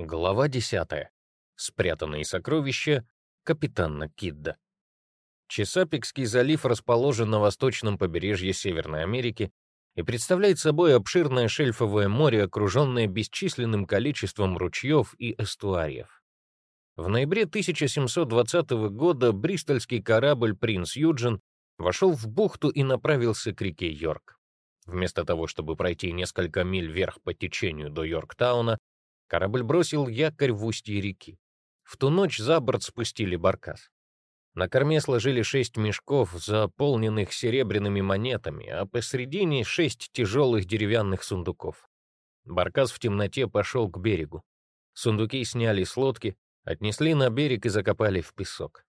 Глава 10. Спрятанные сокровища капитана Кидда. Чесапикский залив расположен на восточном побережье Северной Америки и представляет собой обширное шельфовое море, окруженное бесчисленным количеством ручьев и эстуариев. В ноябре 1720 года бристольский корабль «Принц Юджин» вошел в бухту и направился к реке Йорк. Вместо того, чтобы пройти несколько миль вверх по течению до Йорктауна, корабль бросил якорь в устье реки. В ту ночь за борт спустили баркас. На корме сложили шесть мешков, заполненных серебряными монетами, а посредине шесть тяжелых деревянных сундуков. Баркас в темноте пошел к берегу. Сундуки сняли с лодки, отнесли на берег и закопали в песок.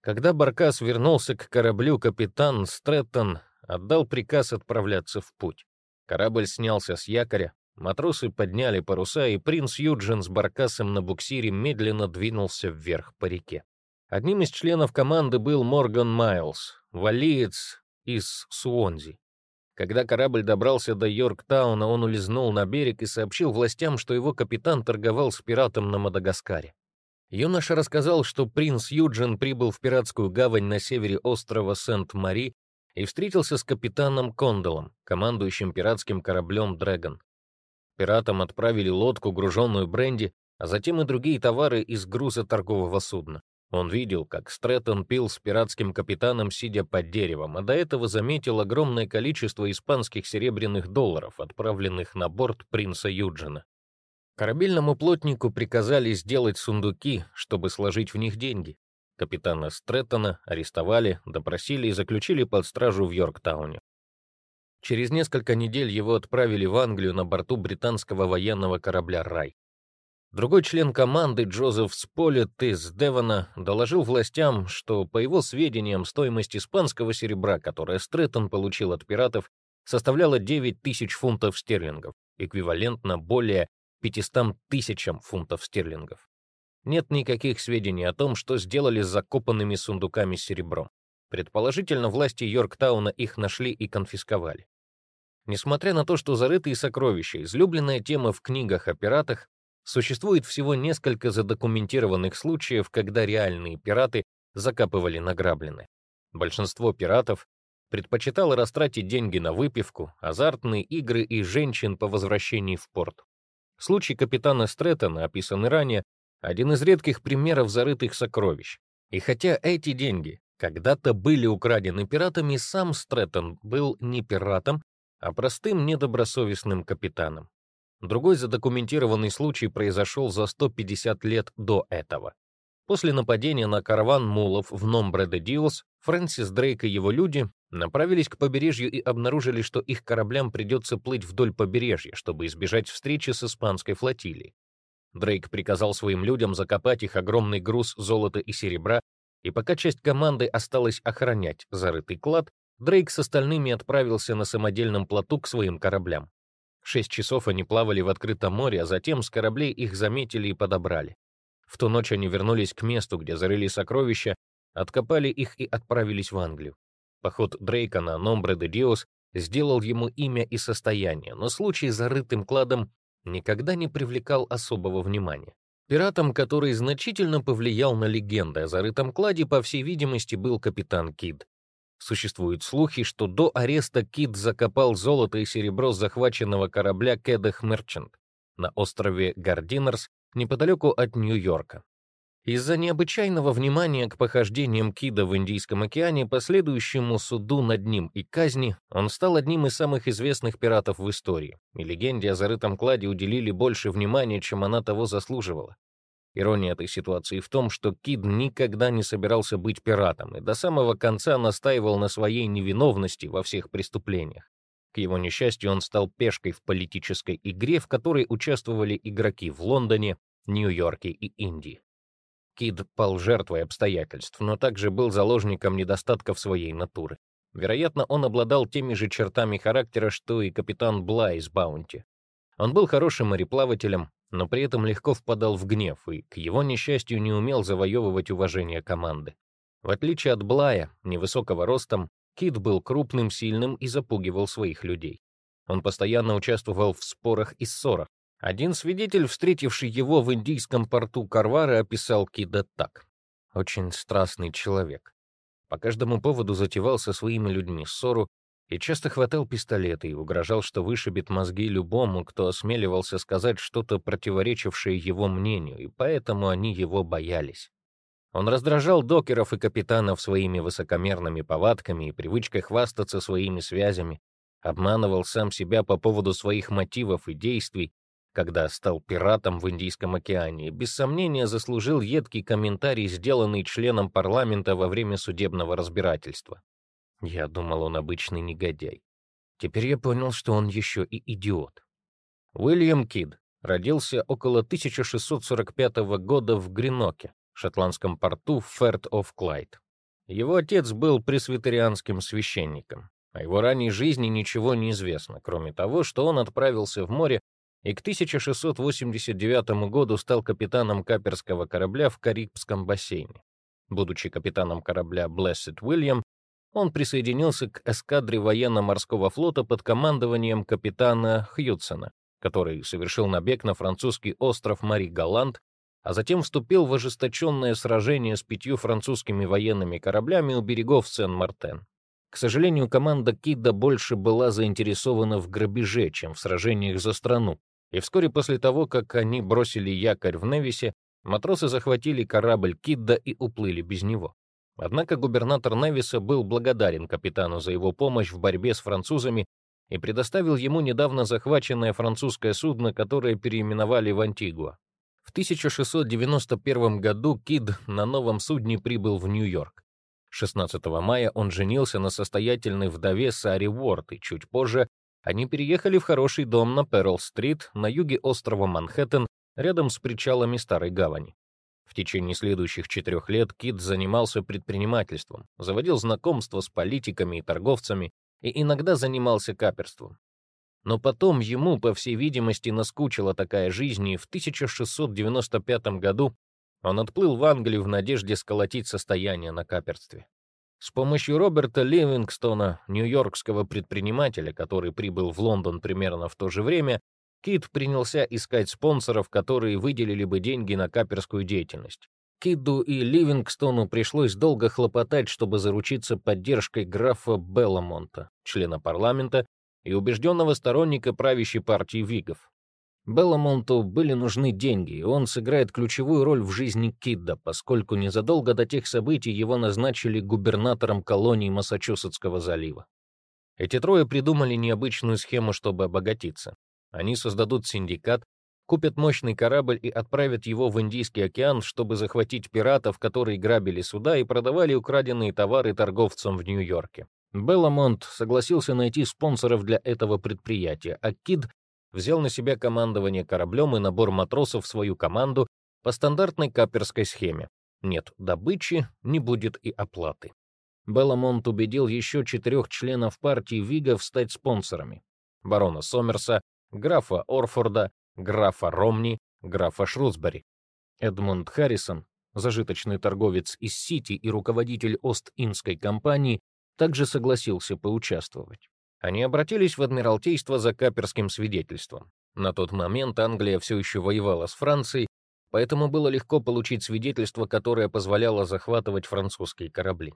Когда Баркас вернулся к кораблю, капитан Стрэттон отдал приказ отправляться в путь. Корабль снялся с якоря, матросы подняли паруса, и принц Юджин с Баркасом на буксире медленно двинулся вверх по реке. Одним из членов команды был Морган Майлз, валиец из Суонзи. Когда корабль добрался до Йорктауна, он улизнул на берег и сообщил властям, что его капитан торговал с пиратом на Мадагаскаре. Юноша рассказал, что принц Юджин прибыл в пиратскую гавань на севере острова Сент-Мари и встретился с капитаном Кондолом, командующим пиратским кораблем «Дрэгон». Пиратам отправили лодку, груженную бренди, а затем и другие товары из груза торгового судна. Он видел, как Стрэттон пил с пиратским капитаном, сидя под деревом, а до этого заметил огромное количество испанских серебряных долларов, отправленных на борт принца Юджина. Корабельному плотнику приказали сделать сундуки, чтобы сложить в них деньги. Капитана Стрэттона арестовали, допросили и заключили под стражу в Йорктауне. Через несколько недель его отправили в Англию на борту британского военного корабля «Рай». Другой член команды, Джозеф Сполет из Девона, доложил властям, что, по его сведениям, стоимость испанского серебра, которое Стрэттон получил от пиратов, составляла 9 тысяч фунтов стерлингов, эквивалентно более 500 тысячам фунтов стерлингов. Нет никаких сведений о том, что сделали с закопанными сундуками с серебром. Предположительно, власти Йорктауна их нашли и конфисковали. Несмотря на то, что зарытые сокровища — излюбленная тема в книгах о пиратах, существует всего несколько задокументированных случаев, когда реальные пираты закапывали награбленное. Большинство пиратов предпочитало растратить деньги на выпивку, азартные игры и женщин по возвращении в порт. Случай капитана Стрэттона, описанный ранее, один из редких примеров зарытых сокровищ. И хотя эти деньги когда-то были украдены пиратами, сам Стрэттон был не пиратом, а простым недобросовестным капитаном. Другой задокументированный случай произошел за 150 лет до этого. После нападения на караван мулов в Номбре-де-Диос, Фрэнсис Дрейк и его люди направились к побережью и обнаружили, что их кораблям придется плыть вдоль побережья, чтобы избежать встречи с испанской флотилией. Дрейк приказал своим людям закопать их огромный груз золота и серебра, и пока часть команды осталась охранять зарытый клад, Дрейк с остальными отправился на самодельном плоту к своим кораблям. Шесть часов они плавали в открытом море, а затем с кораблей их заметили и подобрали. В ту ночь они вернулись к месту, где зарыли сокровища, откопали их и отправились в Англию. Поход Дрейка на Номбре де Диос сделал ему имя и состояние, но случай с зарытым кладом никогда не привлекал особого внимания. Пиратом, который значительно повлиял на легенды о зарытом кладе, по всей видимости, был капитан Кид. Существуют слухи, что до ареста Кид закопал золото и серебро захваченного корабля Кедах Мерчант на острове Гардинерс неподалеку от Нью-Йорка. Из-за необычайного внимания к похождениям Кида в Индийском океане, последующему суду над ним и казни, он стал одним из самых известных пиратов в истории, и легенде о зарытом кладе уделили больше внимания, чем она того заслуживала. Ирония этой ситуации в том, что Кид никогда не собирался быть пиратом и до самого конца настаивал на своей невиновности во всех преступлениях. К его несчастью, он стал пешкой в политической игре, в которой участвовали игроки в Лондоне, Нью-Йорке и Индии. Кид пал жертвой обстоятельств, но также был заложником недостатков своей натуры. Вероятно, он обладал теми же чертами характера, что и капитан Бла из Баунти. Он был хорошим мореплавателем, но при этом легко впадал в гнев и, к его несчастью, не умел завоевывать уважение команды. В отличие от Блая, невысокого ростом, Кид был крупным, сильным и запугивал своих людей. Он постоянно участвовал в спорах и ссорах, Один свидетель, встретивший его в индийском порту Карвары, описал Кида так. Очень страстный человек. По каждому поводу затевал со своими людьми ссору и часто хватал пистолеты и угрожал, что вышибет мозги любому, кто осмеливался сказать что-то противоречившее его мнению, и поэтому они его боялись. Он раздражал докеров и капитанов своими высокомерными повадками и привычкой хвастаться своими связями, обманывал сам себя по поводу своих мотивов и действий, когда стал пиратом в Индийском океане, без сомнения заслужил едкий комментарий, сделанный членом парламента во время судебного разбирательства. Я думал, он обычный негодяй. Теперь я понял, что он еще и идиот. Уильям Кид родился около 1645 года в Греноке, шотландском порту Ферт оф Клайд. Его отец был пресвитерианским священником. О его ранней жизни ничего не известно, кроме того, что он отправился в море и к 1689 году стал капитаном каперского корабля в Карибском бассейне. Будучи капитаном корабля Blessed William, он присоединился к эскадре военно-морского флота под командованием капитана Хьюдсона, который совершил набег на французский остров Мари-Галант, а затем вступил в ожесточенное сражение с пятью французскими военными кораблями у берегов Сен-Мартен. К сожалению, команда Кида больше была заинтересована в грабеже, чем в сражениях за страну, и вскоре после того, как они бросили якорь в Невисе, матросы захватили корабль Кидда и уплыли без него. Однако губернатор Невиса был благодарен капитану за его помощь в борьбе с французами и предоставил ему недавно захваченное французское судно, которое переименовали в Антигуа. В 1691 году Кид на новом судне прибыл в Нью-Йорк. 16 мая он женился на состоятельной вдове Саре Уорд, и чуть позже они переехали в хороший дом на Перл-стрит на юге острова Манхэттен, рядом с причалами Старой Гавани. В течение следующих четырех лет Кит занимался предпринимательством, заводил знакомства с политиками и торговцами и иногда занимался каперством. Но потом ему, по всей видимости, наскучила такая жизнь, и в 1695 году он отплыл в Англию в надежде сколотить состояние на каперстве. С помощью Роберта Ливингстона, нью-йоркского предпринимателя, который прибыл в Лондон примерно в то же время, Кит принялся искать спонсоров, которые выделили бы деньги на каперскую деятельность. Киду и Ливингстону пришлось долго хлопотать, чтобы заручиться поддержкой графа Белламонта, члена парламента и убежденного сторонника правящей партии Вигов. Белламонту были нужны деньги, и он сыграет ключевую роль в жизни Кидда, поскольку незадолго до тех событий его назначили губернатором колонии Массачусетского залива. Эти трое придумали необычную схему, чтобы обогатиться. Они создадут синдикат, купят мощный корабль и отправят его в Индийский океан, чтобы захватить пиратов, которые грабили суда и продавали украденные товары торговцам в Нью-Йорке. Белламонт согласился найти спонсоров для этого предприятия, а Кид взял на себя командование кораблем и набор матросов в свою команду по стандартной каперской схеме. Нет добычи, не будет и оплаты. Белламонт убедил еще четырех членов партии Вигов стать спонсорами. Барона Сомерса, графа Орфорда, графа Ромни, графа Шрусбери. Эдмунд Харрисон, зажиточный торговец из Сити и руководитель Ост-Индской компании, также согласился поучаствовать. Они обратились в Адмиралтейство за каперским свидетельством. На тот момент Англия все еще воевала с Францией, поэтому было легко получить свидетельство, которое позволяло захватывать французские корабли.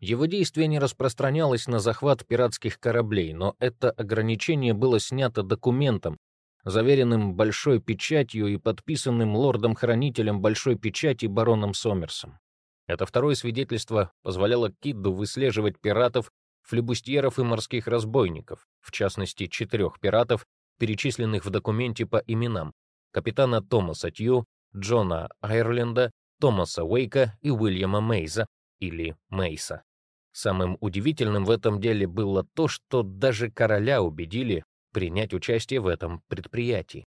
Его действие не распространялось на захват пиратских кораблей, но это ограничение было снято документом, заверенным большой печатью и подписанным лордом-хранителем большой печати бароном Сомерсом. Это второе свидетельство позволяло Кидду выслеживать пиратов, флебустьеров и морских разбойников, в частности, четырех пиратов, перечисленных в документе по именам капитана Томаса Тью, Джона Айрленда, Томаса Уэйка и Уильяма Мейза, или Мейса. Самым удивительным в этом деле было то, что даже короля убедили принять участие в этом предприятии.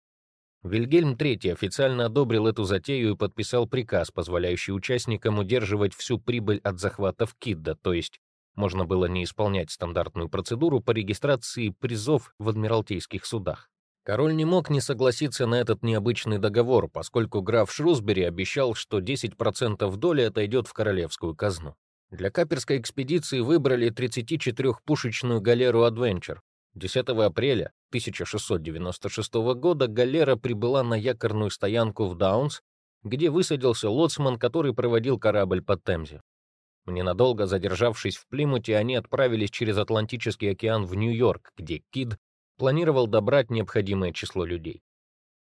Вильгельм III официально одобрил эту затею и подписал приказ, позволяющий участникам удерживать всю прибыль от захватов Кидда, то есть можно было не исполнять стандартную процедуру по регистрации призов в адмиралтейских судах. Король не мог не согласиться на этот необычный договор, поскольку граф Шрусбери обещал, что 10% доли отойдет в королевскую казну. Для каперской экспедиции выбрали 34-пушечную галеру «Адвенчер», 10 апреля 1696 года галера прибыла на якорную стоянку в Даунс, где высадился лоцман, который проводил корабль по Темзе. Ненадолго задержавшись в Плимуте, они отправились через Атлантический океан в Нью-Йорк, где Кид планировал добрать необходимое число людей.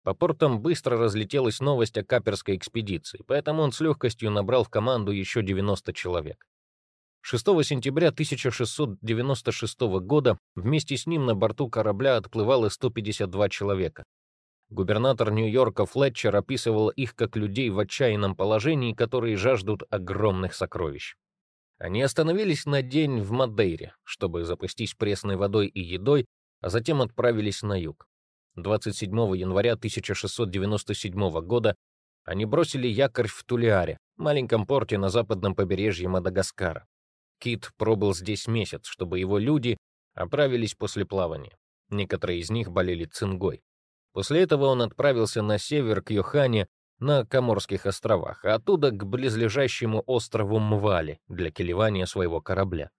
По портам быстро разлетелась новость о каперской экспедиции, поэтому он с легкостью набрал в команду еще 90 человек. 6 сентября 1696 года вместе с ним на борту корабля отплывало 152 человека. Губернатор Нью-Йорка Флетчер описывал их как людей в отчаянном положении, которые жаждут огромных сокровищ. Они остановились на день в Мадейре, чтобы запастись пресной водой и едой, а затем отправились на юг. 27 января 1697 года они бросили якорь в Тулиаре, маленьком порте на западном побережье Мадагаскара. Кит пробыл здесь месяц, чтобы его люди оправились после плавания. Некоторые из них болели цингой. После этого он отправился на север к Йохане на Коморских островах, а оттуда к близлежащему острову Мвали для келевания своего корабля.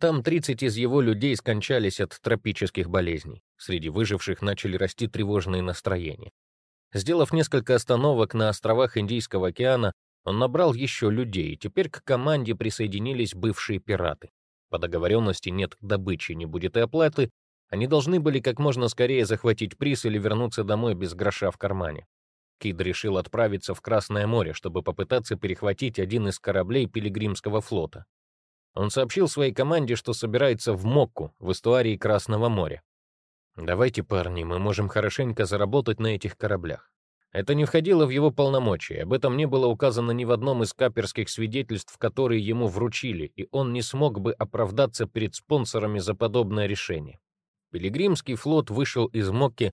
Там 30 из его людей скончались от тропических болезней. Среди выживших начали расти тревожные настроения. Сделав несколько остановок на островах Индийского океана, он набрал еще людей, и теперь к команде присоединились бывшие пираты. По договоренности нет добычи, не будет и оплаты, они должны были как можно скорее захватить приз или вернуться домой без гроша в кармане. Кид решил отправиться в Красное море, чтобы попытаться перехватить один из кораблей Пилигримского флота. Он сообщил своей команде, что собирается в Мокку, в эстуарии Красного моря. «Давайте, парни, мы можем хорошенько заработать на этих кораблях». Это не входило в его полномочия, об этом не было указано ни в одном из каперских свидетельств, которые ему вручили, и он не смог бы оправдаться перед спонсорами за подобное решение. Пилигримский флот вышел из Мокки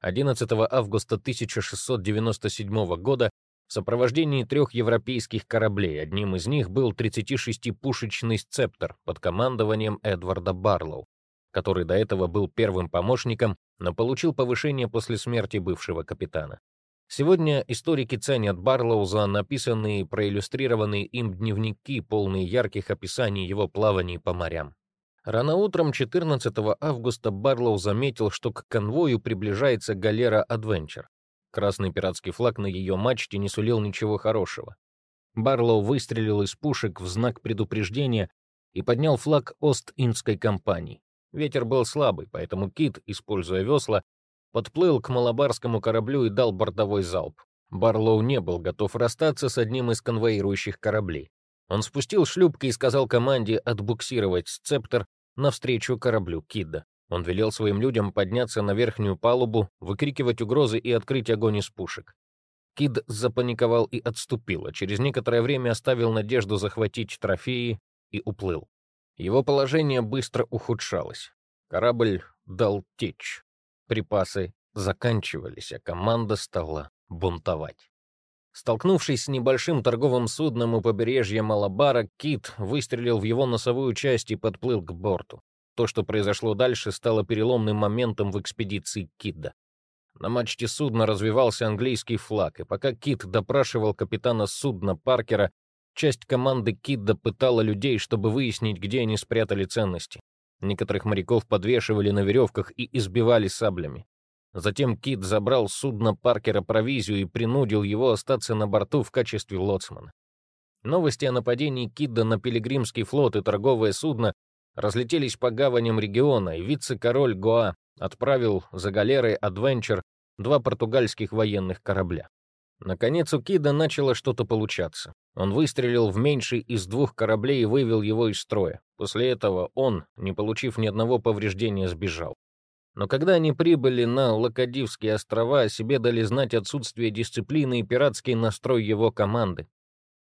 11 августа 1697 года в сопровождении трех европейских кораблей. Одним из них был 36-пушечный «Сцептор» под командованием Эдварда Барлоу, который до этого был первым помощником, но получил повышение после смерти бывшего капитана. Сегодня историки ценят Барлоу за написанные и проиллюстрированные им дневники, полные ярких описаний его плаваний по морям. Рано утром 14 августа Барлоу заметил, что к конвою приближается галера «Адвенчер». Красный пиратский флаг на ее мачте не сулил ничего хорошего. Барлоу выстрелил из пушек в знак предупреждения и поднял флаг Ост-Индской компании. Ветер был слабый, поэтому Кит, используя весла, подплыл к малабарскому кораблю и дал бортовой залп. Барлоу не был готов расстаться с одним из конвоирующих кораблей. Он спустил шлюпки и сказал команде отбуксировать сцептор навстречу кораблю Кидда. Он велел своим людям подняться на верхнюю палубу, выкрикивать угрозы и открыть огонь из пушек. Кид запаниковал и отступил, а через некоторое время оставил надежду захватить трофеи и уплыл. Его положение быстро ухудшалось. Корабль дал течь. Припасы заканчивались, а команда стала бунтовать. Столкнувшись с небольшим торговым судном у побережья Малабара, Кит выстрелил в его носовую часть и подплыл к борту. То, что произошло дальше, стало переломным моментом в экспедиции Кидда. На мачте судна развивался английский флаг, и пока Кит допрашивал капитана судна Паркера, часть команды Кидда пытала людей, чтобы выяснить, где они спрятали ценности. Некоторых моряков подвешивали на веревках и избивали саблями. Затем Кит забрал с судна Паркера провизию и принудил его остаться на борту в качестве лоцмана. Новости о нападении Кидда на Пилигримский флот и торговое судно разлетелись по гаваням региона, и вице-король Гоа отправил за галерой «Адвенчер» два португальских военных корабля. Наконец у Кида начало что-то получаться. Он выстрелил в меньший из двух кораблей и вывел его из строя. После этого он, не получив ни одного повреждения, сбежал. Но когда они прибыли на Лакадивские острова, о себе дали знать отсутствие дисциплины и пиратский настрой его команды.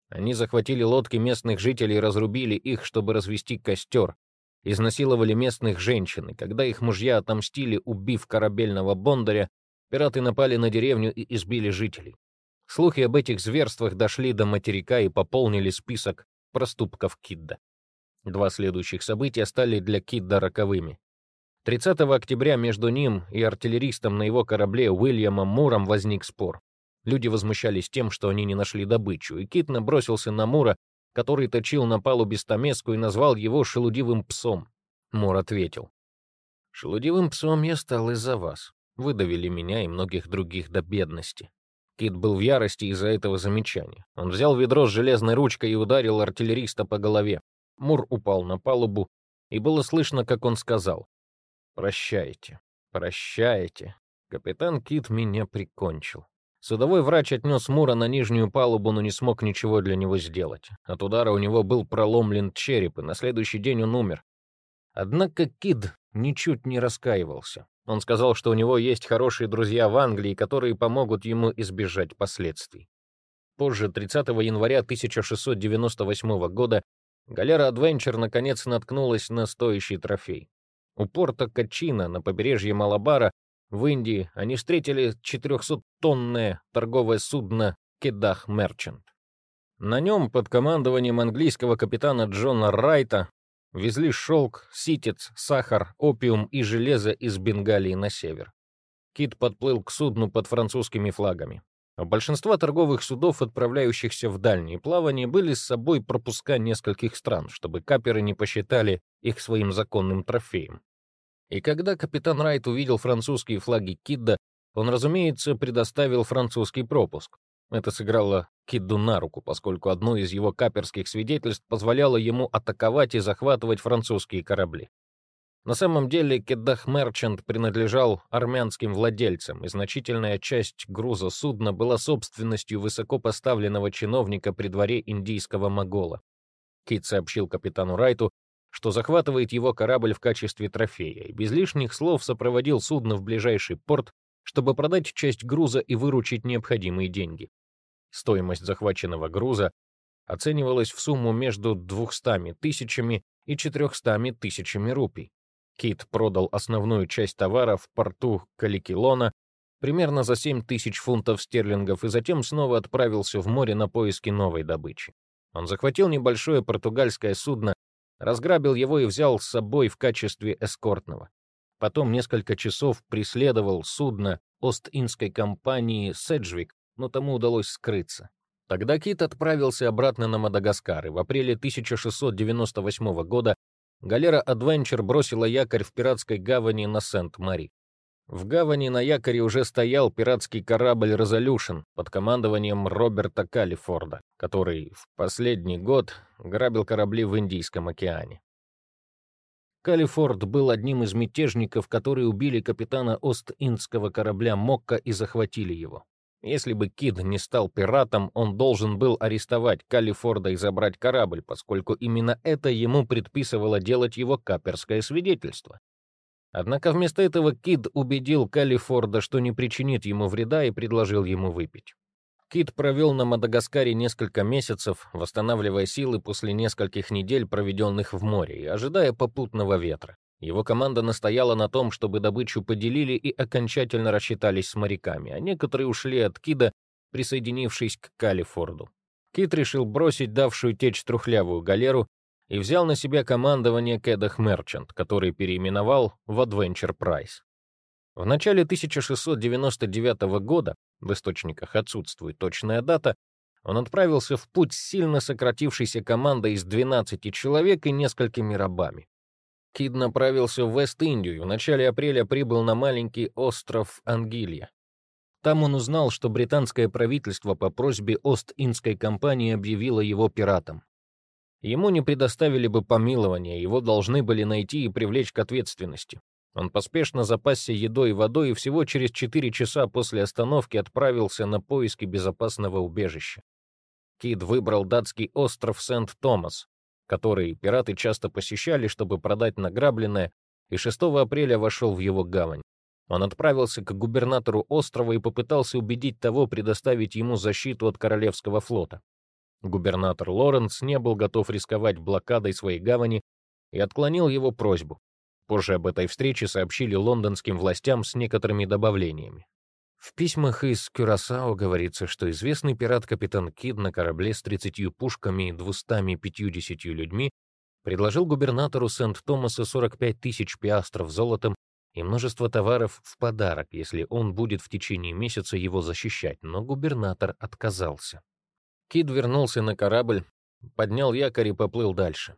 Они захватили лодки местных жителей и разрубили их, чтобы развести костер изнасиловали местных женщин, и когда их мужья отомстили, убив корабельного бондаря, пираты напали на деревню и избили жителей. Слухи об этих зверствах дошли до материка и пополнили список проступков Кидда. Два следующих события стали для Кидда роковыми. 30 октября между ним и артиллеристом на его корабле Уильямом Муром возник спор. Люди возмущались тем, что они не нашли добычу, и Кит набросился на Мура который точил на палубе стамеску и назвал его шелудивым псом. Мор ответил. Шелудевым псом я стал из-за вас. Выдавили меня и многих других до бедности. Кит был в ярости из-за этого замечания. Он взял ведро с железной ручкой и ударил артиллериста по голове. Мур упал на палубу, и было слышно, как он сказал. «Прощайте, прощайте. Капитан Кит меня прикончил». Судовой врач отнес Мура на нижнюю палубу, но не смог ничего для него сделать. От удара у него был проломлен череп, и на следующий день он умер. Однако Кид ничуть не раскаивался. Он сказал, что у него есть хорошие друзья в Англии, которые помогут ему избежать последствий. Позже, 30 января 1698 года, галера «Адвенчер» наконец наткнулась на стоящий трофей. У порта Качина на побережье Малабара в Индии они встретили 400-тонное торговое судно «Кедах Мерчант». На нем под командованием английского капитана Джона Райта Везли шелк, ситец, сахар, опиум и железо из Бенгалии на север. Кит подплыл к судну под французскими флагами. У большинства торговых судов, отправляющихся в дальние плавания, были с собой пропуска нескольких стран, чтобы каперы не посчитали их своим законным трофеем. И когда капитан Райт увидел французские флаги Кидда, он, разумеется, предоставил французский пропуск. Это сыграло Кидду на руку, поскольку одно из его каперских свидетельств позволяло ему атаковать и захватывать французские корабли. На самом деле Кеддах Мерчант принадлежал армянским владельцам, и значительная часть груза судна была собственностью высокопоставленного чиновника при дворе индийского могола. Кит сообщил капитану Райту, что захватывает его корабль в качестве трофея, и без лишних слов сопроводил судно в ближайший порт, чтобы продать часть груза и выручить необходимые деньги. Стоимость захваченного груза оценивалась в сумму между 200 тысячами и 400 тысячами рупий. Кит продал основную часть товара в порту Каликилона примерно за 7 тысяч фунтов стерлингов и затем снова отправился в море на поиски новой добычи. Он захватил небольшое португальское судно, разграбил его и взял с собой в качестве эскортного. Потом несколько часов преследовал судно Ост-Индской компании «Седжвик», но тому удалось скрыться. Тогда Кит отправился обратно на Мадагаскар, и в апреле 1698 года галера «Адвенчер» бросила якорь в пиратской гавани на Сент-Мари. В гавани на якоре уже стоял пиратский корабль «Резолюшн» под командованием Роберта Калифорда, который в последний год грабил корабли в Индийском океане. Калифорд был одним из мятежников, которые убили капитана Ост-Индского корабля «Мокка» и захватили его. Если бы Кид не стал пиратом, он должен был арестовать Калифорда и забрать корабль, поскольку именно это ему предписывало делать его каперское свидетельство. Однако вместо этого Кид убедил Калифорда, что не причинит ему вреда, и предложил ему выпить. Кид провел на Мадагаскаре несколько месяцев, восстанавливая силы после нескольких недель, проведенных в море, и ожидая попутного ветра. Его команда настояла на том, чтобы добычу поделили и окончательно рассчитались с моряками, а некоторые ушли от Кида, присоединившись к Калифорду. Кит решил бросить давшую течь трухлявую галеру и взял на себя командование Кедах Мерчант, который переименовал в Adventure Price. В начале 1699 года, в источниках отсутствует точная дата, он отправился в путь с сильно сократившейся командой из 12 человек и несколькими рабами. Кид направился в Вест-Индию и в начале апреля прибыл на маленький остров Ангилья. Там он узнал, что британское правительство по просьбе Ост-Индской компании объявило его пиратом. Ему не предоставили бы помилования, его должны были найти и привлечь к ответственности. Он поспешно запасся едой и водой и всего через 4 часа после остановки отправился на поиски безопасного убежища. Кид выбрал датский остров Сент-Томас, который пираты часто посещали, чтобы продать награбленное, и 6 апреля вошел в его гавань. Он отправился к губернатору острова и попытался убедить того предоставить ему защиту от Королевского флота. Губернатор Лоренс не был готов рисковать блокадой своей гавани и отклонил его просьбу. Позже об этой встрече сообщили лондонским властям с некоторыми добавлениями. В письмах из Кюрасао говорится, что известный пират-капитан Кид на корабле с 30 пушками и 250 людьми предложил губернатору Сент-Томаса 45 тысяч пиастров золотом и множество товаров в подарок, если он будет в течение месяца его защищать, но губернатор отказался. Кид вернулся на корабль, поднял якорь и поплыл дальше.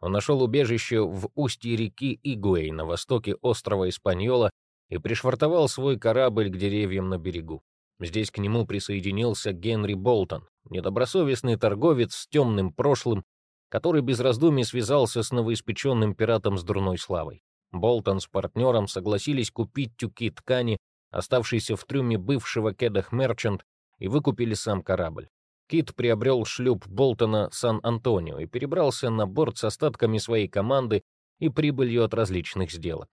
Он нашел убежище в устье реки Игуэй на востоке острова Испаньола и пришвартовал свой корабль к деревьям на берегу. Здесь к нему присоединился Генри Болтон, недобросовестный торговец с темным прошлым, который без раздумий связался с новоиспеченным пиратом с дурной славой. Болтон с партнером согласились купить тюки ткани, оставшиеся в трюме бывшего Кедах Мерчант, и выкупили сам корабль. Кит приобрел шлюп Болтона Сан-Антонио и перебрался на борт с остатками своей команды и прибылью от различных сделок.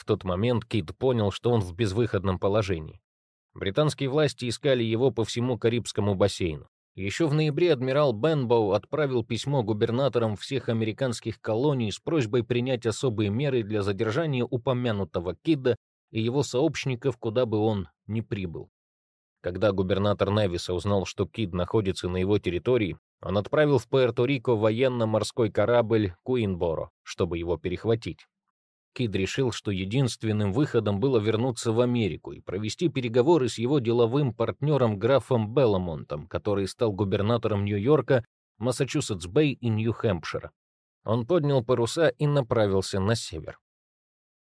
В тот момент Кит понял, что он в безвыходном положении. Британские власти искали его по всему Карибскому бассейну. Еще в ноябре адмирал Бенбоу отправил письмо губернаторам всех американских колоний с просьбой принять особые меры для задержания упомянутого Кидда и его сообщников, куда бы он ни прибыл. Когда губернатор Невиса узнал, что Кид находится на его территории, он отправил в Пуэрто-Рико военно-морской корабль Куинборо, чтобы его перехватить. Кид решил, что единственным выходом было вернуться в Америку и провести переговоры с его деловым партнером графом Белламонтом, который стал губернатором Нью-Йорка, Массачусетс-Бэй и Нью-Хэмпшира. Он поднял паруса и направился на север.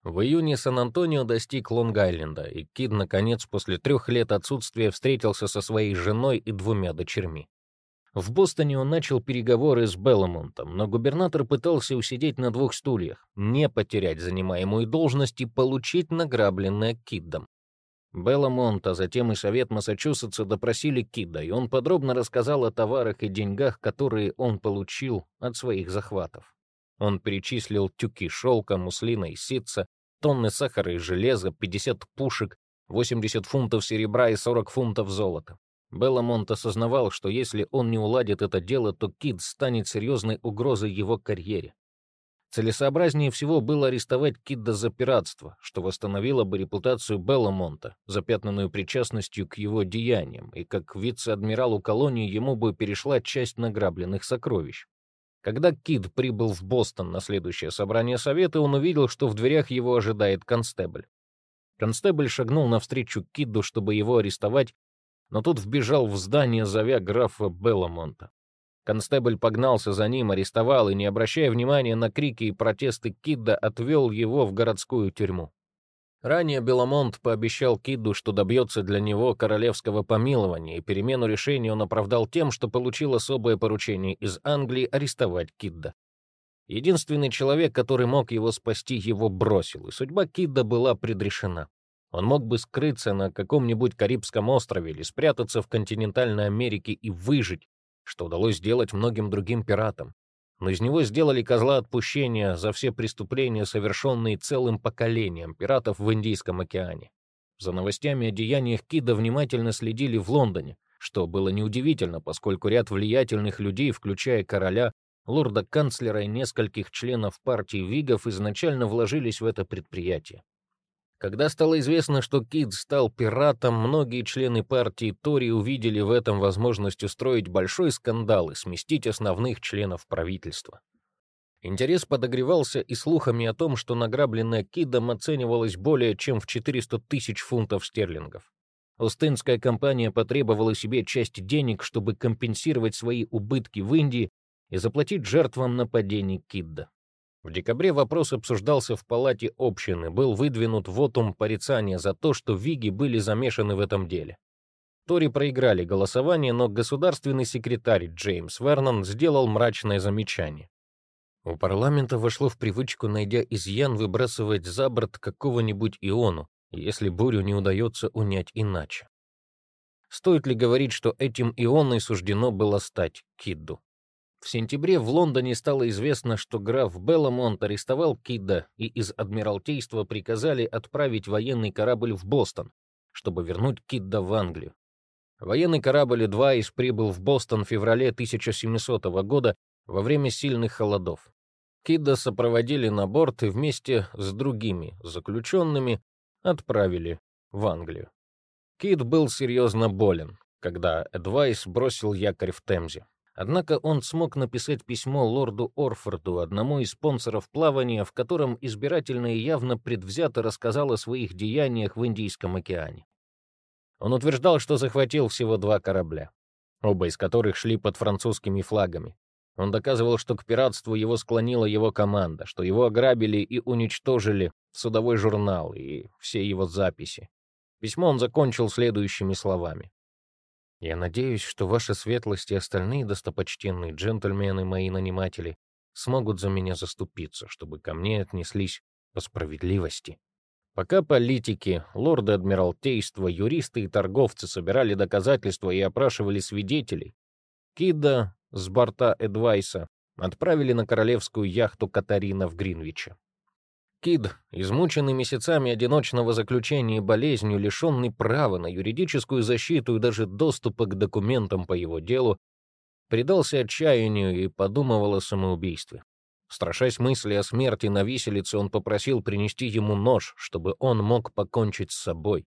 В июне Сан-Антонио достиг Лонг-Айленда, и Кид, наконец, после трех лет отсутствия встретился со своей женой и двумя дочерьми. В Бостоне он начал переговоры с Белламонтом, но губернатор пытался усидеть на двух стульях, не потерять занимаемую должность и получить награбленное Киддом. Белламонт, а затем и Совет Массачусетса допросили Кидда, и он подробно рассказал о товарах и деньгах, которые он получил от своих захватов. Он перечислил тюки шелка, муслина и ситца, тонны сахара и железа, 50 пушек, 80 фунтов серебра и 40 фунтов золота. Белламонт осознавал, что если он не уладит это дело, то Кид станет серьезной угрозой его карьере. Целесообразнее всего было арестовать Кидда за пиратство, что восстановило бы репутацию Белламонта, запятнанную причастностью к его деяниям, и как вице-адмиралу колонии ему бы перешла часть награбленных сокровищ. Когда Кид прибыл в Бостон на следующее собрание совета, он увидел, что в дверях его ожидает констебль. Констебль шагнул навстречу Кидду, чтобы его арестовать, но тут вбежал в здание, зовя графа Белламонта. Констебль погнался за ним, арестовал и, не обращая внимания на крики и протесты Кидда, отвел его в городскую тюрьму. Ранее Беламонт пообещал Кидду, что добьется для него королевского помилования, и перемену решения он оправдал тем, что получил особое поручение из Англии арестовать Кидда. Единственный человек, который мог его спасти, его бросил, и судьба Кидда была предрешена. Он мог бы скрыться на каком-нибудь Карибском острове или спрятаться в континентальной Америке и выжить, что удалось сделать многим другим пиратам но из него сделали козла отпущения за все преступления, совершенные целым поколением пиратов в Индийском океане. За новостями о деяниях Кида внимательно следили в Лондоне, что было неудивительно, поскольку ряд влиятельных людей, включая короля, лорда-канцлера и нескольких членов партии Вигов, изначально вложились в это предприятие. Когда стало известно, что Кид стал пиратом, многие члены партии Тори увидели в этом возможность устроить большой скандал и сместить основных членов правительства. Интерес подогревался и слухами о том, что награбленное Кидом оценивалось более чем в 400 тысяч фунтов стерлингов. Остинская компания потребовала себе часть денег, чтобы компенсировать свои убытки в Индии и заплатить жертвам нападений Кидда. В декабре вопрос обсуждался в палате общины, был выдвинут вотум порицания за то, что Виги были замешаны в этом деле. Тори проиграли голосование, но государственный секретарь Джеймс Вернон сделал мрачное замечание. У парламента вошло в привычку, найдя изъян, выбрасывать за борт какого-нибудь иону, если бурю не удается унять иначе. Стоит ли говорить, что этим ионой суждено было стать Кидду? В сентябре в Лондоне стало известно, что граф Белламонт арестовал Кидда и из Адмиралтейства приказали отправить военный корабль в Бостон, чтобы вернуть Кидда в Англию. Военный корабль Эдвайс прибыл в Бостон в феврале 1700 года во время сильных холодов. Кидда сопроводили на борт и вместе с другими заключенными отправили в Англию. Кид был серьезно болен, когда Эдвайс бросил якорь в Темзе. Однако он смог написать письмо лорду Орфорду, одному из спонсоров плавания, в котором избирательно и явно предвзято рассказал о своих деяниях в Индийском океане. Он утверждал, что захватил всего два корабля, оба из которых шли под французскими флагами. Он доказывал, что к пиратству его склонила его команда, что его ограбили и уничтожили судовой журнал и все его записи. Письмо он закончил следующими словами. «Я надеюсь, что ваша светлость и остальные достопочтенные джентльмены, мои наниматели, смогут за меня заступиться, чтобы ко мне отнеслись по справедливости. Пока политики, лорды Адмиралтейства, юристы и торговцы собирали доказательства и опрашивали свидетелей, Кида с борта Эдвайса отправили на королевскую яхту Катарина в Гринвиче. Кид, измученный месяцами одиночного заключения и болезнью, лишенный права на юридическую защиту и даже доступа к документам по его делу, предался отчаянию и подумывал о самоубийстве. Страшась мысли о смерти на виселице, он попросил принести ему нож, чтобы он мог покончить с собой.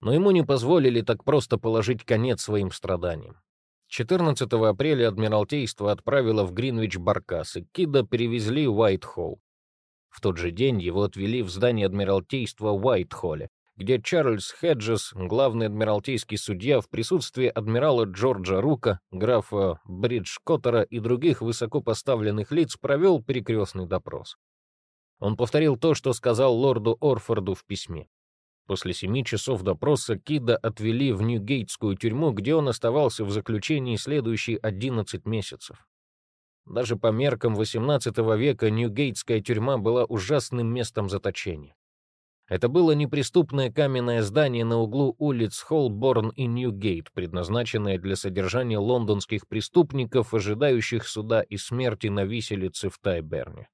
Но ему не позволили так просто положить конец своим страданиям. 14 апреля Адмиралтейство отправило в Гринвич баркас, и Кида перевезли в Уайтхолл. В тот же день его отвели в здание Адмиралтейства Уайтхолле, где Чарльз Хеджес, главный адмиралтейский судья, в присутствии адмирала Джорджа Рука, графа Бридж Коттера и других высокопоставленных лиц провел перекрестный допрос. Он повторил то, что сказал лорду Орфорду в письме. После семи часов допроса Кида отвели в Ньюгейтскую тюрьму, где он оставался в заключении следующие 11 месяцев. Даже по меркам XVIII века Ньюгейтская тюрьма была ужасным местом заточения. Это было неприступное каменное здание на углу улиц Холборн и Ньюгейт, предназначенное для содержания лондонских преступников, ожидающих суда и смерти на виселице в Тайберне.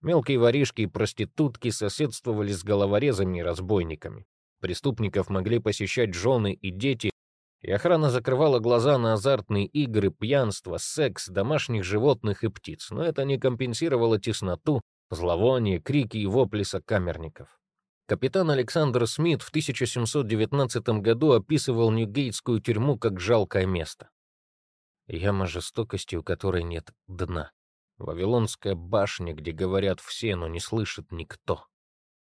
Мелкие воришки и проститутки соседствовали с головорезами и разбойниками. Преступников могли посещать жены и дети, и охрана закрывала глаза на азартные игры, пьянство, секс, домашних животных и птиц, но это не компенсировало тесноту, зловоние, крики и вопли сокамерников. Капитан Александр Смит в 1719 году описывал Ньюгейтскую тюрьму как жалкое место. Яма жестокости, у которой нет дна. Вавилонская башня, где говорят все, но не слышит никто.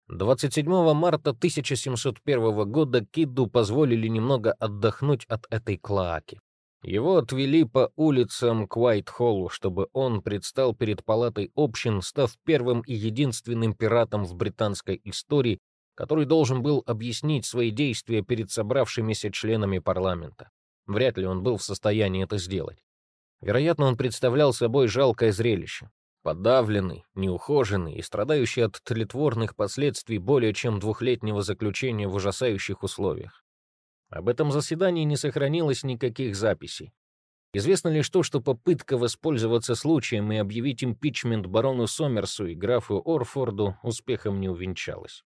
27 марта 1701 года Кидду позволили немного отдохнуть от этой клоаки. Его отвели по улицам к Уайт-Холлу, чтобы он предстал перед палатой общин, став первым и единственным пиратом в британской истории, который должен был объяснить свои действия перед собравшимися членами парламента. Вряд ли он был в состоянии это сделать. Вероятно, он представлял собой жалкое зрелище. Подавленный, неухоженный и страдающий от тлетворных последствий более чем двухлетнего заключения в ужасающих условиях. Об этом заседании не сохранилось никаких записей. Известно лишь то, что попытка воспользоваться случаем и объявить импичмент барону Сомерсу и графу Орфорду успехом не увенчалась.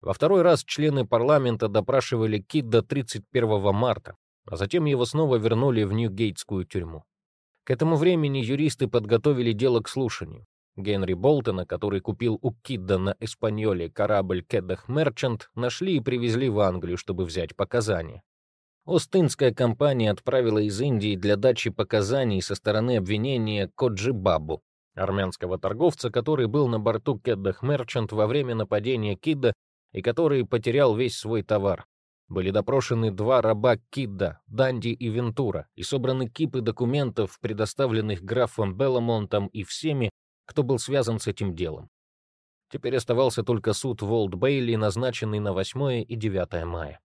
Во второй раз члены парламента допрашивали Кидда 31 марта, а затем его снова вернули в Ньюгейтскую тюрьму. К этому времени юристы подготовили дело к слушанию. Генри Болтона, который купил у Кидда на Эспаньоле корабль Кеддах Мерчант, нашли и привезли в Англию, чтобы взять показания. Остинская компания отправила из Индии для дачи показаний со стороны обвинения Коджи Бабу, армянского торговца, который был на борту Кеддах Мерчант во время нападения Кидда и который потерял весь свой товар. Были допрошены два раба Кидда, Данди и Вентура, и собраны кипы документов, предоставленных графом Белламонтом и всеми, кто был связан с этим делом. Теперь оставался только суд Волт Бейли, назначенный на 8 и 9 мая.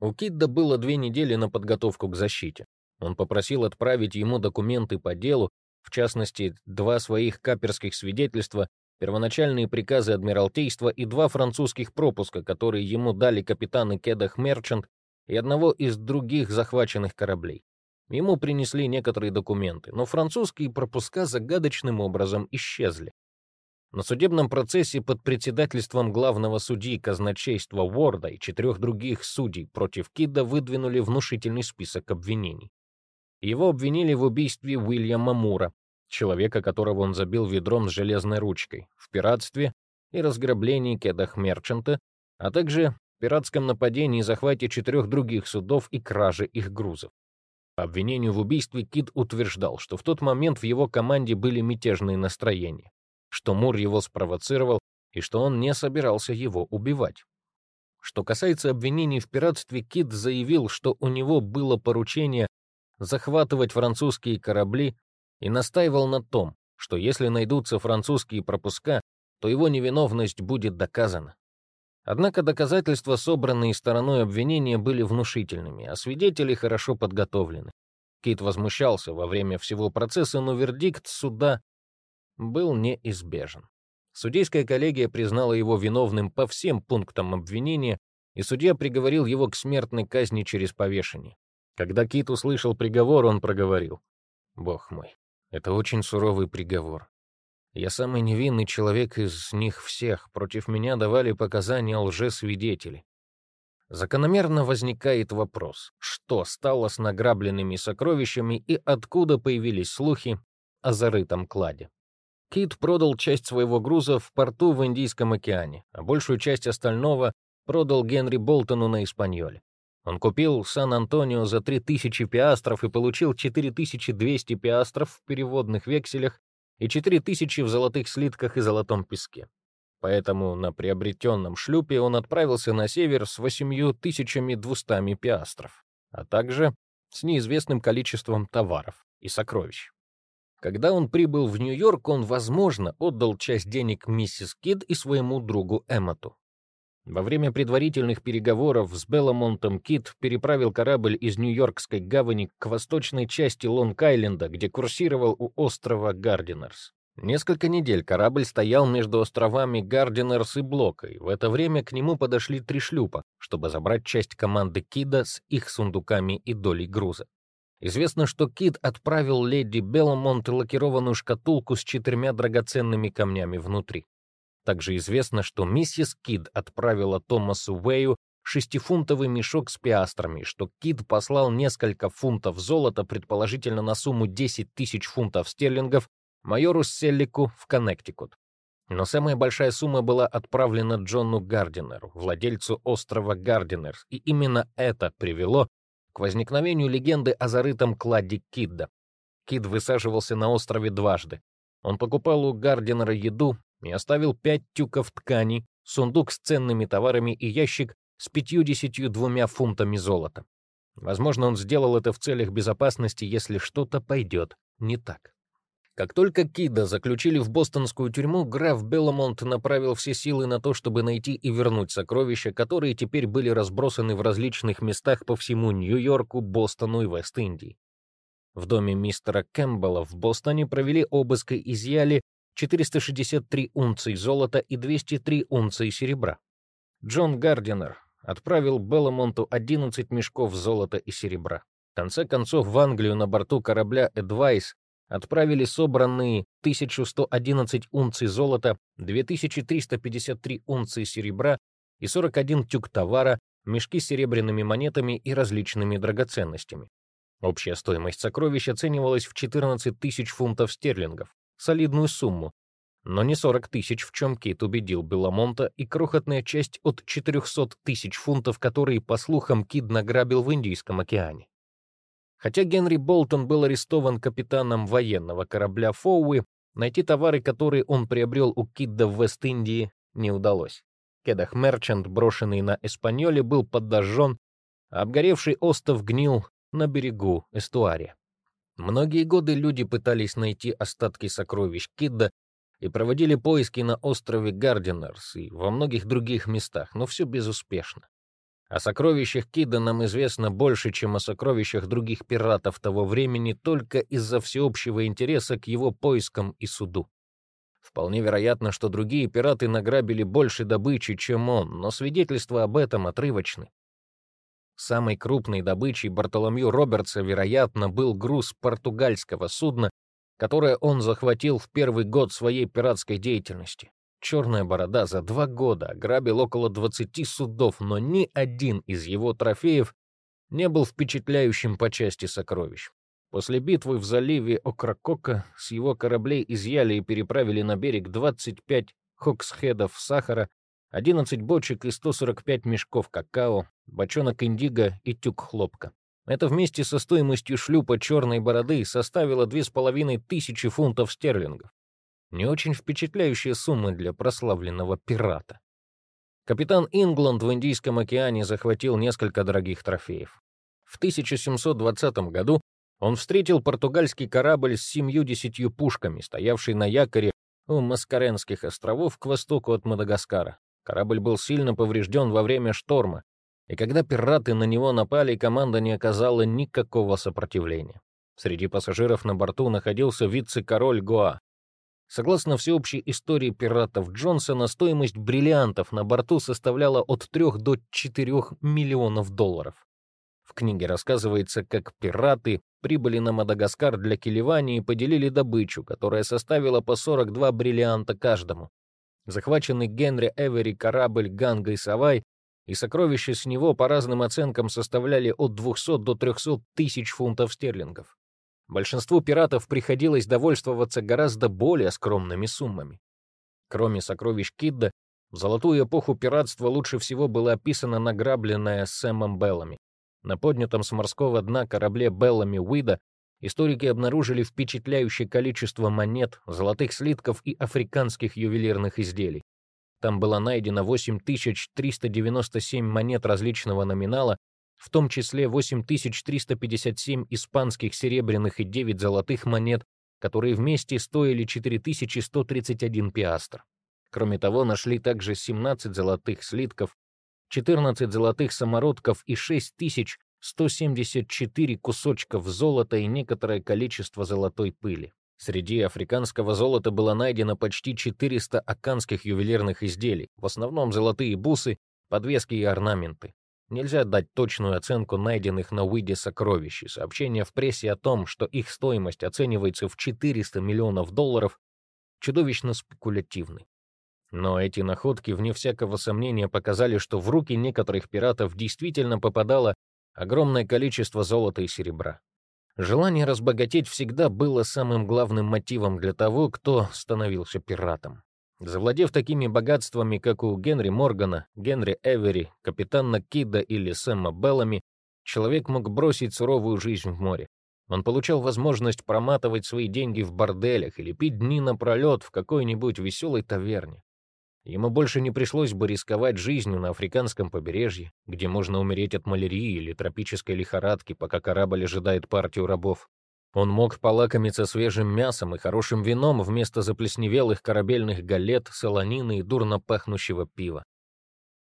У Кидда было две недели на подготовку к защите. Он попросил отправить ему документы по делу, в частности, два своих каперских свидетельства первоначальные приказы Адмиралтейства и два французских пропуска, которые ему дали капитаны Кедах Мерчант и одного из других захваченных кораблей. Ему принесли некоторые документы, но французские пропуска загадочным образом исчезли. На судебном процессе под председательством главного судьи казначейства Уорда и четырех других судей против Кидда выдвинули внушительный список обвинений. Его обвинили в убийстве Уильяма Мура, человека, которого он забил ведром с железной ручкой, в пиратстве и разграблении кедах Мерчанта, а также пиратском нападении и захвате четырех других судов и краже их грузов. По обвинению в убийстве Кид утверждал, что в тот момент в его команде были мятежные настроения, что Мур его спровоцировал и что он не собирался его убивать. Что касается обвинений в пиратстве, Кид заявил, что у него было поручение захватывать французские корабли и настаивал на том, что если найдутся французские пропуска, то его невиновность будет доказана. Однако доказательства, собранные стороной обвинения, были внушительными, а свидетели хорошо подготовлены. Кит возмущался во время всего процесса, но вердикт суда был неизбежен. Судейская коллегия признала его виновным по всем пунктам обвинения, и судья приговорил его к смертной казни через повешение. Когда Кит услышал приговор, он проговорил. «Бог мой, это очень суровый приговор. Я самый невинный человек из них всех. Против меня давали показания лжесвидетели. Закономерно возникает вопрос, что стало с награбленными сокровищами и откуда появились слухи о зарытом кладе. Кит продал часть своего груза в порту в Индийском океане, а большую часть остального продал Генри Болтону на Испаньоле. Он купил Сан-Антонио за 3000 пиастров и получил 4200 пиастров в переводных векселях и 4000 в золотых слитках и золотом песке. Поэтому на приобретенном шлюпе он отправился на север с 8200 пиастров, а также с неизвестным количеством товаров и сокровищ. Когда он прибыл в Нью-Йорк, он, возможно, отдал часть денег миссис Кид и своему другу Эммоту. Во время предварительных переговоров с Белламонтом Кид переправил корабль из Нью-Йоркской гавани к восточной части Лонг-Айленда, где курсировал у острова Гардинерс. Несколько недель корабль стоял между островами Гардинерс и Блокой. В это время к нему подошли три шлюпа, чтобы забрать часть команды Кида с их сундуками и долей груза. Известно, что Кид отправил леди Белламонт лакированную шкатулку с четырьмя драгоценными камнями внутри. Также известно, что миссис Кид отправила Томасу Уэю шестифунтовый мешок с пиастрами, что Кид послал несколько фунтов золота, предположительно на сумму 10 тысяч фунтов стерлингов, майору Селлику в Коннектикут. Но самая большая сумма была отправлена Джону Гардинеру, владельцу острова Гардинер, и именно это привело к возникновению легенды о зарытом кладе Кидда. Кид высаживался на острове дважды. Он покупал у Гардинера еду, и оставил пять тюков ткани, сундук с ценными товарами и ящик с пятьюдесятью двумя фунтами золота. Возможно, он сделал это в целях безопасности, если что-то пойдет не так. Как только Кида заключили в бостонскую тюрьму, граф Белламонт направил все силы на то, чтобы найти и вернуть сокровища, которые теперь были разбросаны в различных местах по всему Нью-Йорку, Бостону и Вест-Индии. В доме мистера Кэмпбелла в Бостоне провели обыск и изъяли 463 унции золота и 203 унции серебра. Джон Гардинер отправил Белламонту 11 мешков золота и серебра. В конце концов, в Англию на борту корабля «Эдвайс» отправили собранные 1111 унций золота, 2353 унции серебра и 41 тюк товара, мешки с серебряными монетами и различными драгоценностями. Общая стоимость сокровищ оценивалась в 14 тысяч фунтов стерлингов солидную сумму, но не 40 тысяч, в чем Кейт убедил Белламонта, и крохотная часть от 400 тысяч фунтов, которые, по слухам, Кид награбил в Индийском океане. Хотя Генри Болтон был арестован капитаном военного корабля Фоуи, найти товары, которые он приобрел у Кидда в Вест-Индии, не удалось. Кедах Мерчант, брошенный на Эспаньоле, был подожжен, а обгоревший остов гнил на берегу эстуария. Многие годы люди пытались найти остатки сокровищ Кидда и проводили поиски на острове Гардинерс и во многих других местах, но все безуспешно. О сокровищах Кида нам известно больше, чем о сокровищах других пиратов того времени только из-за всеобщего интереса к его поискам и суду. Вполне вероятно, что другие пираты награбили больше добычи, чем он, но свидетельства об этом отрывочны. Самой крупной добычей Бартоломью Робертса, вероятно, был груз португальского судна, которое он захватил в первый год своей пиратской деятельности. Черная борода за два года ограбил около 20 судов, но ни один из его трофеев не был впечатляющим по части сокровищ. После битвы в заливе Окракока с его кораблей изъяли и переправили на берег 25 хоксхедов сахара, 11 бочек и 145 мешков какао, бочонок индиго и тюк хлопка. Это вместе со стоимостью шлюпа черной бороды составило две с половиной тысячи фунтов стерлингов. Не очень впечатляющая сумма для прославленного пирата. Капитан Ингланд в Индийском океане захватил несколько дорогих трофеев. В 1720 году Он встретил португальский корабль с семью-десятью пушками, стоявший на якоре у Маскаренских островов к востоку от Мадагаскара. Корабль был сильно поврежден во время шторма, и когда пираты на него напали, команда не оказала никакого сопротивления. Среди пассажиров на борту находился вице-король Гоа. Согласно всеобщей истории пиратов Джонсона, стоимость бриллиантов на борту составляла от 3 до 4 миллионов долларов. В книге рассказывается, как пираты прибыли на Мадагаскар для Келевани и поделили добычу, которая составила по 42 бриллианта каждому. Захваченный Генри Эвери корабль Ганга и Савай и сокровища с него по разным оценкам составляли от 200 до 300 тысяч фунтов стерлингов. Большинству пиратов приходилось довольствоваться гораздо более скромными суммами. Кроме сокровищ Кидда, в золотую эпоху пиратства лучше всего было описано награбленное Сэмом Беллами. На поднятом с морского дна корабле Беллами Уида историки обнаружили впечатляющее количество монет, золотых слитков и африканских ювелирных изделий. Там было найдено 8397 монет различного номинала, в том числе 8357 испанских серебряных и 9 золотых монет, которые вместе стоили 4131 пиастр. Кроме того, нашли также 17 золотых слитков, 14 золотых самородков и 6174 кусочков золота и некоторое количество золотой пыли. Среди африканского золота было найдено почти 400 аканских ювелирных изделий, в основном золотые бусы, подвески и орнаменты. Нельзя дать точную оценку найденных на Уиде сокровищ, и сообщения в прессе о том, что их стоимость оценивается в 400 миллионов долларов, чудовищно спекулятивны. Но эти находки, вне всякого сомнения, показали, что в руки некоторых пиратов действительно попадало огромное количество золота и серебра. Желание разбогатеть всегда было самым главным мотивом для того, кто становился пиратом. Завладев такими богатствами, как у Генри Моргана, Генри Эвери, капитана Кида или Сэма Беллами, человек мог бросить суровую жизнь в море. Он получал возможность проматывать свои деньги в борделях или пить дни напролет в какой-нибудь веселой таверне. Ему больше не пришлось бы рисковать жизнью на африканском побережье, где можно умереть от малярии или тропической лихорадки, пока корабль ожидает партию рабов. Он мог полакомиться свежим мясом и хорошим вином вместо заплесневелых корабельных галет, солонины и дурно пахнущего пива.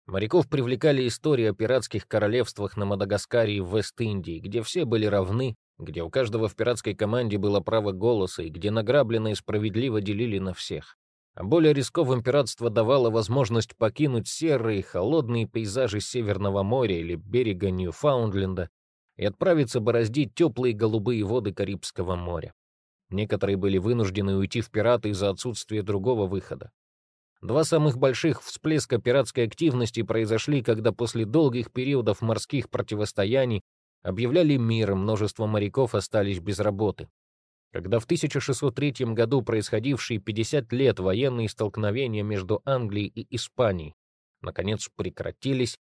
Моряков привлекали истории о пиратских королевствах на Мадагаскаре и в Вест-Индии, где все были равны, где у каждого в пиратской команде было право голоса и где награбленное справедливо делили на всех. Более рисковым пиратство давало возможность покинуть серые, холодные пейзажи Северного моря или берега Ньюфаундленда и отправиться бороздить теплые голубые воды Карибского моря. Некоторые были вынуждены уйти в пираты из-за отсутствия другого выхода. Два самых больших всплеска пиратской активности произошли, когда после долгих периодов морских противостояний объявляли мир, множество моряков остались без работы. Когда в 1603 году происходившие 50 лет военные столкновения между Англией и Испанией наконец прекратились,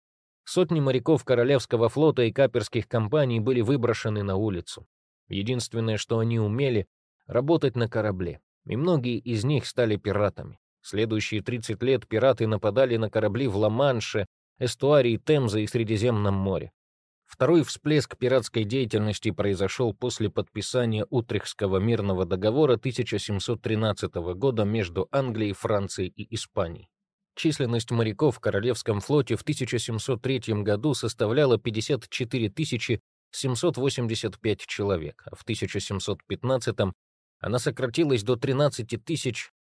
сотни моряков Королевского флота и каперских компаний были выброшены на улицу. Единственное, что они умели — работать на корабле, и многие из них стали пиратами. Следующие 30 лет пираты нападали на корабли в Ла-Манше, эстуарии Темзы и Средиземном море. Второй всплеск пиратской деятельности произошел после подписания Утрехского мирного договора 1713 года между Англией, Францией и Испанией. Численность моряков в Королевском флоте в 1703 году составляла 54 785 человек, а в 1715 она сократилась до 13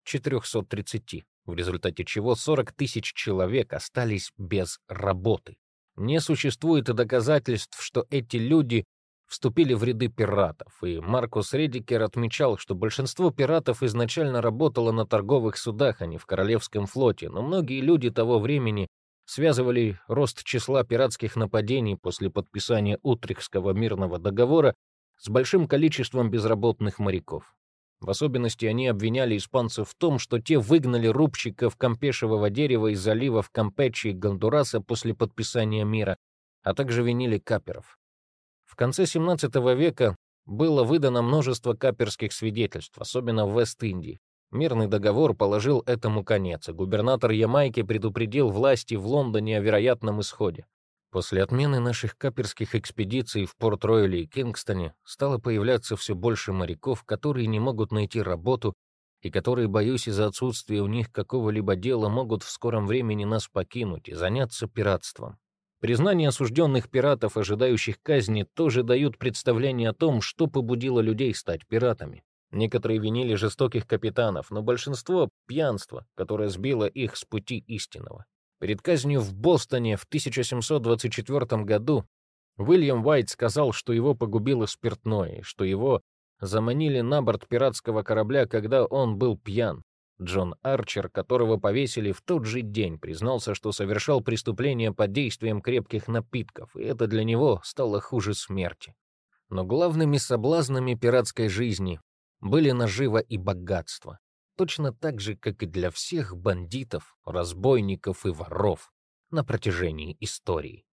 430, в результате чего 40 тысяч человек остались без работы. Не существует доказательств, что эти люди вступили в ряды пиратов, и Маркус Редикер отмечал, что большинство пиратов изначально работало на торговых судах, а не в Королевском флоте, но многие люди того времени связывали рост числа пиратских нападений после подписания Утрехского мирного договора с большим количеством безработных моряков. В особенности они обвиняли испанцев в том, что те выгнали рубщиков кампешевого дерева из заливов Кампечи и Гондураса после подписания мира, а также винили каперов. В конце XVII века было выдано множество каперских свидетельств, особенно в Вест-Индии. Мирный договор положил этому конец, и губернатор Ямайки предупредил власти в Лондоне о вероятном исходе. После отмены наших каперских экспедиций в Порт-Ройле и Кингстоне стало появляться все больше моряков, которые не могут найти работу и которые, боюсь, из-за отсутствия у них какого-либо дела могут в скором времени нас покинуть и заняться пиратством. Признание осужденных пиратов, ожидающих казни, тоже дают представление о том, что побудило людей стать пиратами. Некоторые винили жестоких капитанов, но большинство — пьянство, которое сбило их с пути истинного. Перед казнью в Бостоне в 1724 году Уильям Уайт сказал, что его погубило спиртное, что его заманили на борт пиратского корабля, когда он был пьян. Джон Арчер, которого повесили в тот же день, признался, что совершал преступление под действием крепких напитков, и это для него стало хуже смерти. Но главными соблазнами пиратской жизни были нажива и богатство точно так же, как и для всех бандитов, разбойников и воров на протяжении истории.